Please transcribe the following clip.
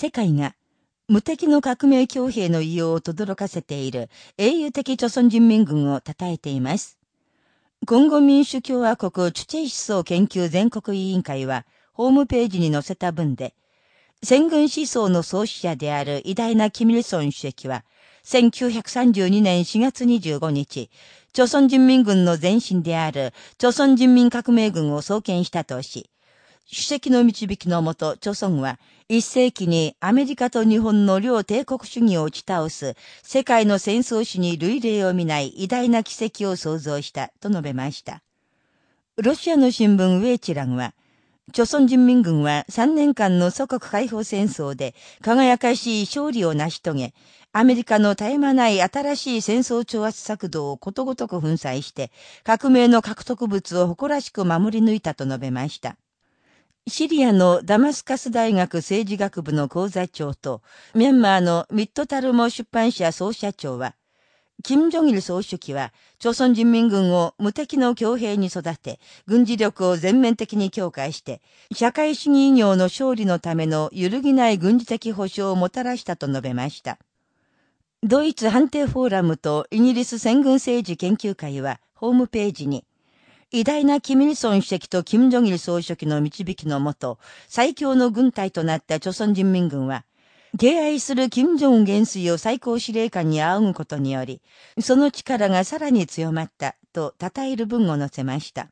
世界が無敵の革命強兵の異様を轟かせている英雄的朝鮮人民軍を称えています。今後民主共和国チュチェイ思想研究全国委員会は、ホームページに載せた文で、戦軍思想の創始者である偉大なキミルソン主席は、1932年4月25日、朝鮮人民軍の前身である朝鮮人民革命軍を創建したとし、主席の導きのもと、朝鮮は、一世紀にアメリカと日本の両帝国主義を打ち倒す、世界の戦争史に類例を見ない偉大な奇跡を創造した、と述べました。ロシアの新聞ウェイチランは、朝鮮人民軍は3年間の祖国解放戦争で輝かしい勝利を成し遂げ、アメリカの絶え間ない新しい戦争挑発策動をことごとく粉砕して、革命の獲得物を誇らしく守り抜いたと述べました。シリアのダマスカス大学政治学部の講座長と、ミャンマーのミッドタルモ出版社総社長は、金正日総書記は、朝鮮人民軍を無敵の強兵に育て、軍事力を全面的に強化して、社会主義医療の勝利のための揺るぎない軍事的保障をもたらしたと述べました。ドイツ判定フォーラムとイギリス戦軍政治研究会は、ホームページに、偉大なキミルソン主席とキム・ジョギル総書記の導きのもと、最強の軍隊となった朝鮮人民軍は、敬愛する金正恩元帥を最高司令官に仰ぐことにより、その力がさらに強まったと称える文を載せました。